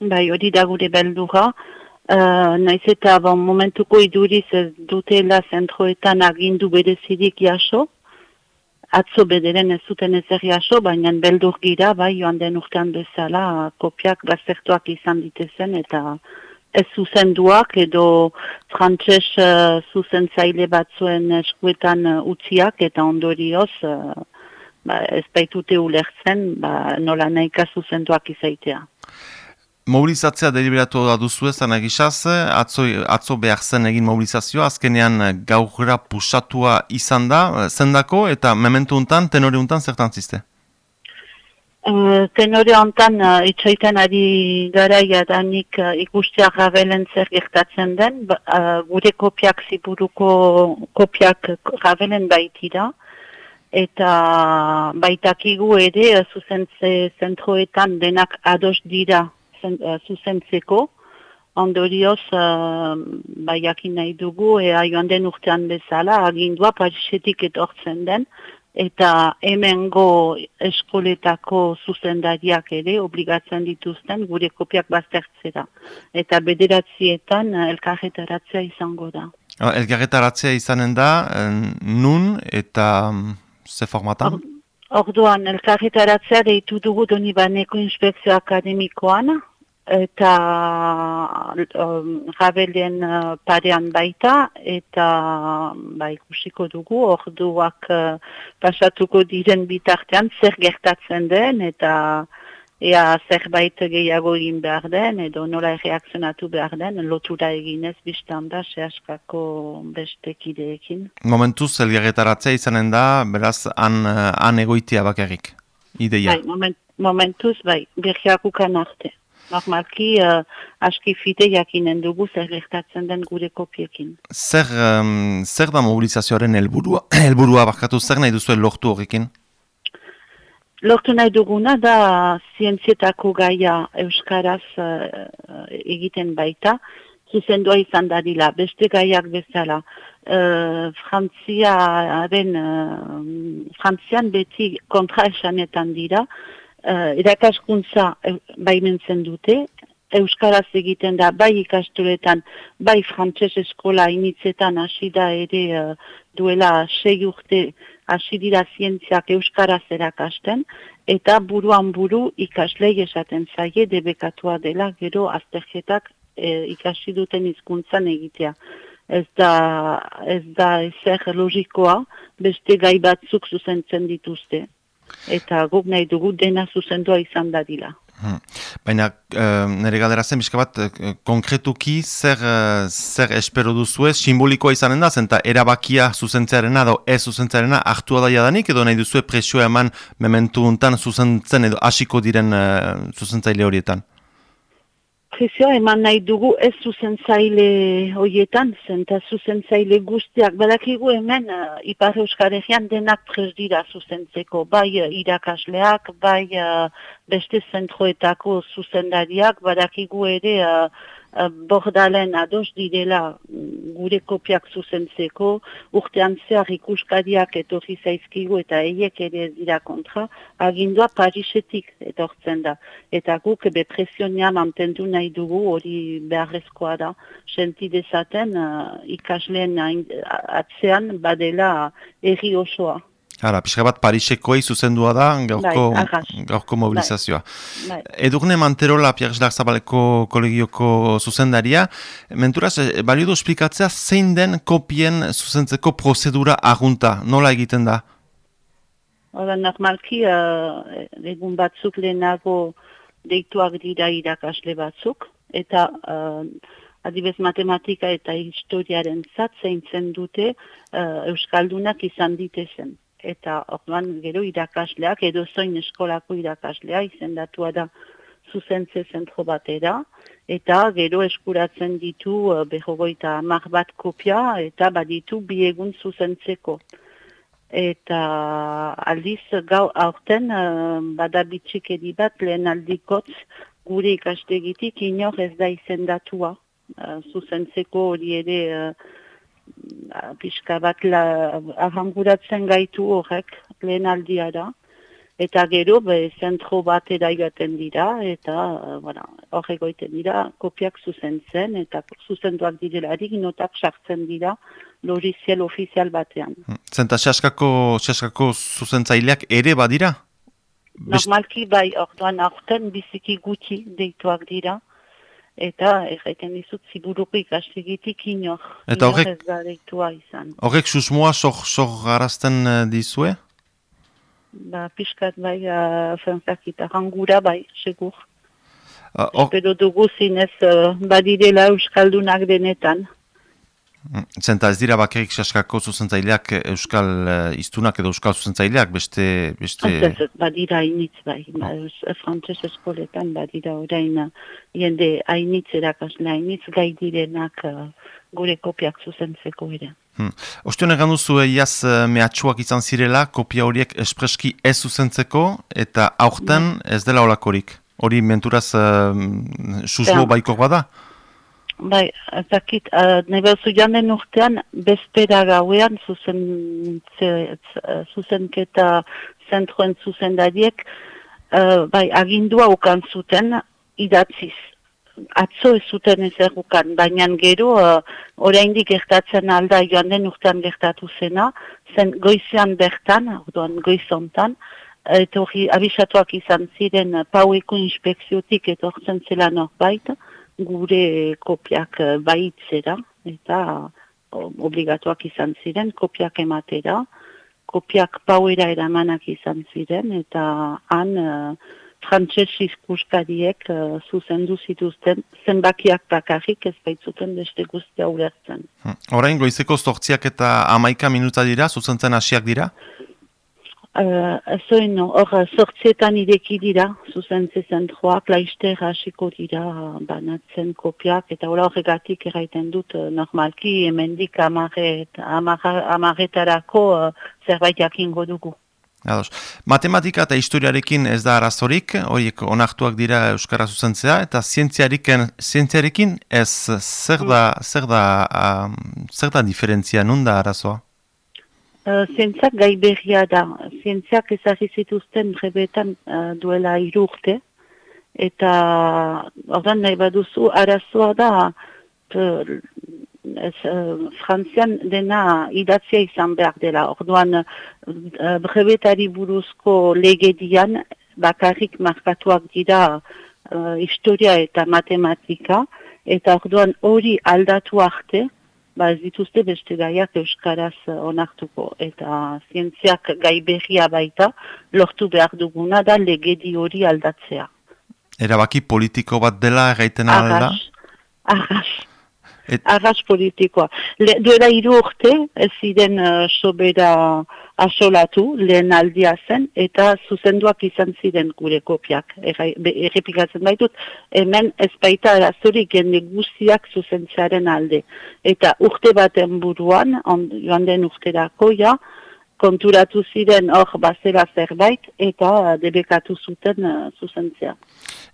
Bai, hori da gure beldura. Uh, naiz eta bon, momentuko iduriz ez dutela zentroetan agindu berezirik jaso. Atzo bederen ez zuten ezer jaso, baina beldur gira, bai, joan den urtean bezala, kopiak baztertuak izan ditezen eta ez zuzenduak edo frantses uh, zuzentzaile batzuen eskuetan uh, utziak eta ondorioz uh, ba, ez baitute ulertzen ba, nola nahika zuzenduak izaitea. Mobilizatzea deliberatu da duzu ez anagisaz, atzo, atzo behar zen egin mobilizazioa, azkenean gaurra pusatua izan da, zendako eta mementu untan, tenore untan zertan ziste? Uh, tenore hontan uh, itxaiten ari gara jadanik uh, ikustia gabelen zer gertatzen den, uh, gure kopiak ziburuko kopiak gabelen baitira, eta baitakigu ere uh, zuzentze zentroetan denak ados dira uh, zuzentzeko, ondorioz uh, baiakin nahi dugu, ea joan den urtean bezala, agindua parisetik etortzen den, eta hemengo eskoletako zuzendariak ere obligatzen dituzten gure kopiak baztertzera. Eta bederatzietan uh, elkarretaratzea izango da. Elkarretaratzea izanen da, nun eta um, ze formatan? Orduan, elkarretaratzea deitu dugu doni baneko inspekzio akademikoan, eta um, rabelen uh, parean baita eta ba, ikusiko dugu orduak uh, pasatuko diren bitartean zer gertatzen den eta ea zerbait gehiago egin behar den edo nola reakzionatu behar den lotura eginez biztan da sehaskako bestekideekin. Momentuz elgarretaratzea izanen da, beraz, han, uh, han egoitia bakarrik, ideia? Bai, moment, momentuz, bai, birkiakukan arte. Normalki, uh, aski fite jakinen dugu zer gertatzen den gure kopiekin. Zer, um, zer da mobilizazioaren helburua? helburua bakatu zer nahi duzu lortu horrekin? Lortu nahi duguna da zientzietako gaia Euskaraz uh, egiten baita, zuzendua izan dadila, beste gaiak bezala. Uh, Frantziaren, uh, Frantzian beti kontra esanetan dira, uh, irakaskuntza uh, baimentzen dute, Euskaraz egiten da bai ikasturetan, bai frantses eskola initzetan hasi da ere uh, duela sei urte hasi dira zientziak Euskaraz erakasten, eta buruan buru ikaslei esaten zaie debekatua dela gero azterketak uh, ikasi duten hizkuntzan egitea. Ez da, ez da ezer logikoa, beste gai batzuk zuzentzen dituzte eta guk nahi dugu dena zuzendua izan dadila. Hmm. Baina, uh, nire galdera zen, bizka bat, uh, konkretuki zer, uh, zer espero duzu ez, simbolikoa izanen da, zenta erabakia zuzentzearena edo ez zuzentzearena hartua da jadanik, edo nahi duzu presioa eman mementu untan zuzentzen edo hasiko diren zuzentzaile horietan? Presio eman nahi dugu ez zuzentzaile horietan, zenta zuzentzaile guztiak. Badakigu hemen uh, Ipar Euskaregian denak prez dira zuzentzeko, bai uh, irakasleak, bai uh, beste zentroetako zuzendariak, badakigu ere uh, Eh, bordalen ados direla mm, gure kopiak zuzentzeko, urtean zehar ikuskadiak etorri zaizkigu eta eiek ere dira kontra, agindua Parisetik etortzen da. Eta guk bepresionia mantendu nahi dugu hori beharrezkoa da. Senti dezaten uh, ikasleen atzean badela erri osoa. Hala, pixka bat Parisekoi zuzendua da gaurko, bai, gaurko mobilizazioa. Bai. bai. Edurne Manterola, Pierre Zabaleko kolegioko zuzendaria, menturaz, eh, balio du esplikatzea zein den kopien zuzentzeko prozedura agunta, nola egiten da? Hora, normalki, uh, egun batzuk lehenago deituak dira irakasle batzuk, eta uh, adibez matematika eta historiaren zatzein zen dute uh, Euskaldunak izan ditezen eta orduan gero irakasleak edo zoin eskolako irakaslea izendatua da zuzentze zentro batera eta gero eskuratzen ditu uh, behogoita mar bat kopia eta baditu biegun zuzentzeko. Eta aldiz gau aurten uh, badabitxik edibat lehen aldikotz gure ikastegitik inor ez da izendatua. Uh, zuzentzeko hori ere uh, pixka bat la, gaitu horrek lehen aldia da. Eta gero, be, zentro bat joaten dira, eta hor egoiten dira, kopiak zuzentzen, eta zuzenduak direlarik notak sartzen dira loriziel ofizial batean. Hmm. Zenta, xaskako, xaskako zuzentzaileak ere badira? Normalki bai, orduan aurten biziki gutxi deituak dira, eta erraiten dizut ziburukik astigitik inor, eta horrek, izan. Horrek susmoa sok garazten eh, dizue? ba, piskat bai, uh, fenzakita, rangura bai, segur. Uh, or... Espero dugu zinez uh, badirela Euskaldunak denetan. Zenta ez dira bakerik saskako zuzentzaileak Euskal uh, iztunak edo Euskal zuzentzaileak beste... beste... Ez, badira hainitz bai, ba, frantzes eskoletan badira orain jende hainitz erakasle hainitz gai direnak gure kopiak zuzentzeko ere. Hmm. Ostion egan duzu eiaz uh, mehatxuak izan zirela, kopia horiek espreski ez zuzentzeko, eta aurten bai. ez dela olakorik. Hori menturaz uh, suslo ja. baiko bada? Bai, ezakit, uh, nebe janen urtean, bezpera gauean zuzen, zuzenketa zentroen zuzendariek, uh, bai, agindua ukan zuten idatziz. Atzo ez zuten ezerrukan, baina gero uh, oraindik gertatzen alda joan den urtean gertatu zena, zen goizean bertan, orduan goizontan, eta hori abisatuak izan ziren paueko inspekziotik etortzen zela norbait, gure kopiak uh, baitzera, eta obligatuak izan ziren, kopiak ematera, kopiak pauera eramanak izan ziren, eta han... Uh, frantses izkuskariek uh, zuzendu zituzten zenbakiak bakarrik ez baitzuten beste guztia ulertzen. Hmm. Horain, goizeko zortziak eta amaika minuta dira, zuzentzen hasiak dira? Uh, Zoin, hor, sortzietan ideki dira, zuzentze zentroak, laister hasiko dira banatzen kopiak, eta hori horregatik erraiten dut uh, normalki, hemendik amaret, amaretarako uh, zerbait jakingo dugu. Ados. Matematika eta historiarekin ez da arazorik, horiek onartuak dira Euskara zuzentzea, eta zientziarekin ez zer da, zer da, um, zer da diferentzia, nun da arazoa? Uh, zientziak gai berria da. Zientziak ezagizituzten brebetan uh, duela irurte, eta ordan nahi baduzu arazoa da ez, uh, frantzian dena idatzia izan behar dela. Orduan, uh, brebetari buruzko legedian, bakarrik markatuak dira uh, historia eta matematika, eta orduan hori aldatu arte, ba ez dituzte beste gaiak euskaraz onartuko. Eta zientziak gai berria baita, lortu behar duguna da legedi hori aldatzea. Erabaki politiko bat dela egiten alda? Arras, Et... Arras politikoa. Le, duela iru urte, ez ziren uh, sobera asolatu, lehen aldia zen, eta zuzenduak izan ziren gure kopiak. Errepikatzen baitut, hemen ez baita arazorik gende guztiak zuzentzearen alde. Eta urte baten buruan, on, joan den urterako, ja, konturatu ziren hor bazera zerbait, eta debekatu zuten uh, zuzentzea.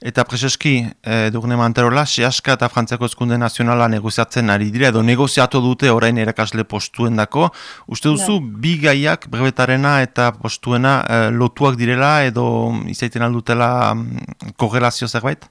Eta prezeski, e, dugune manterola, Seaska eta Frantziako Eskunde Nazionala negoziatzen ari dira, edo negoziatu dute orain erakasle postuen dako. Uste duzu, no. bi gaiak, brevetarena eta postuena e, lotuak direla, edo izaiten aldutela mm, korrelazio zerbait?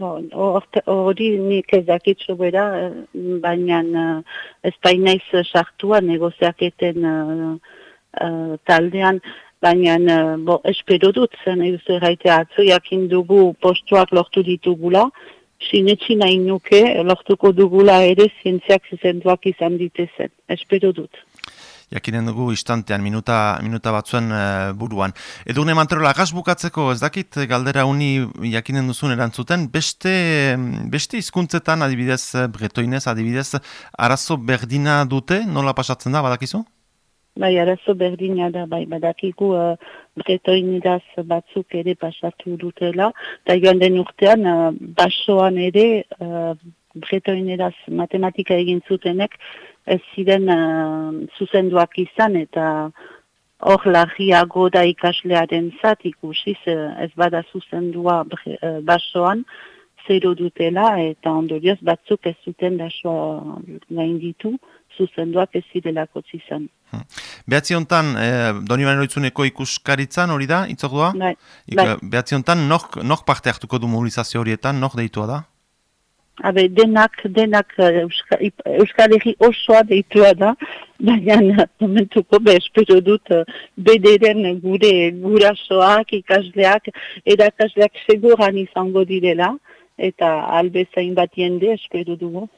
Hori nik ez dakitzu bera, baina uh, ez bainaiz sartua negoziaketen uh, taldean, baina uh, bo, espero dut zen eguzu erraitea atzo jakin dugu postuak lortu ditugula, sinetsi nahi nuke lortuko dugula ere zientziak zizenduak izan ditezen, espero dut. Jakinen dugu istantean, minuta, minuta batzuen uh, buruan. Edo une manterola, bukatzeko ez dakit galdera uni jakinen duzun erantzuten, beste, beste izkuntzetan adibidez bretoinez, adibidez arazo berdina dute, nola pasatzen da, badakizu? Bai, arazo berdina da, bai, badakigu uh, bretoinidaz batzuk ere pasatu dutela, eta joan den urtean, uh, basoan ere, uh, bretoinidaz matematika egin zutenek, ez ziren uh, zuzenduak izan, eta hor larriago da ikaslearen zat ikusiz, uh, ez bada zuzendua uh, basoan, zero dutela, eta ondorioz batzuk ez zuten basoa gain ditu, zuzenduak ez zirelako zizan. Hmm. Behatzi honetan, e, doni baino ikuskaritzan hori da, itzordua? Bai. bai. Behatzi honetan, nok parte hartuko du mobilizazio horietan, nok deitua da? Habe, denak, denak eh, Euskal Herri osoa deitua da, baina momentuko be, espero dut eh, bederen gure gurasoak, ikasleak, erakasleak seguran izango direla, eta albezain bat jende espero dugu.